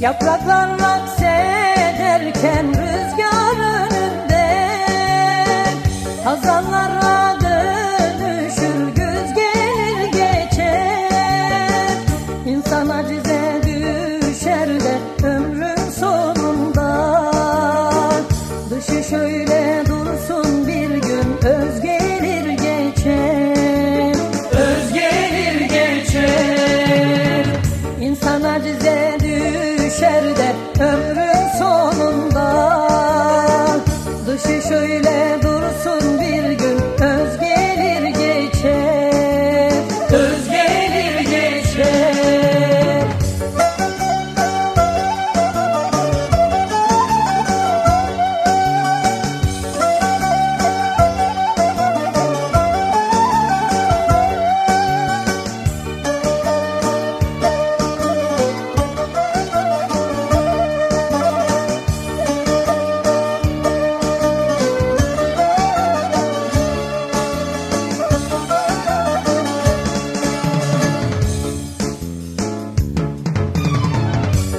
Yapraklar raks ederken rüzgar önünde Hazanlara dönüşür güz gelir geçer. İnsan acize düşer de ömrün sonunda. Dışı şöyle dursun bir gün öz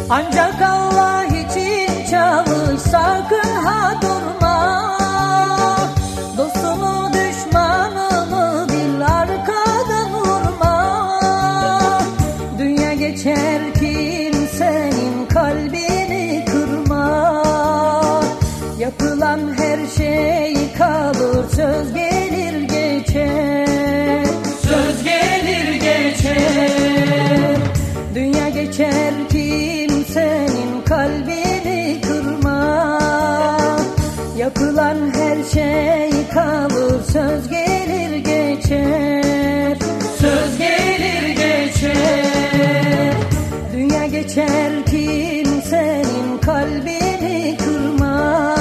Ancak Allah için çalış sakın ha durma Dostunu düşmanını bil arkadan vurma Dünya geçer kimsenin kalbini kırma Yapılan her şey kalır söz gelir geçer şey kalır söz gelir geçer. Söz gelir geçer. Dünya geçer kimsenin kalbini kırma.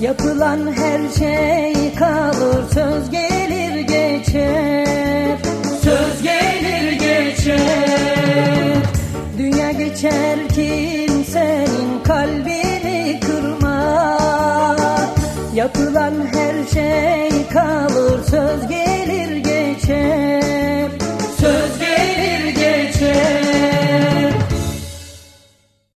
Yapılan her şey kalır söz gelir geçer. Söz gelir geçer. Dünya geçer kimsenin kalbini Yapılan her şey kalır söz gelir geçer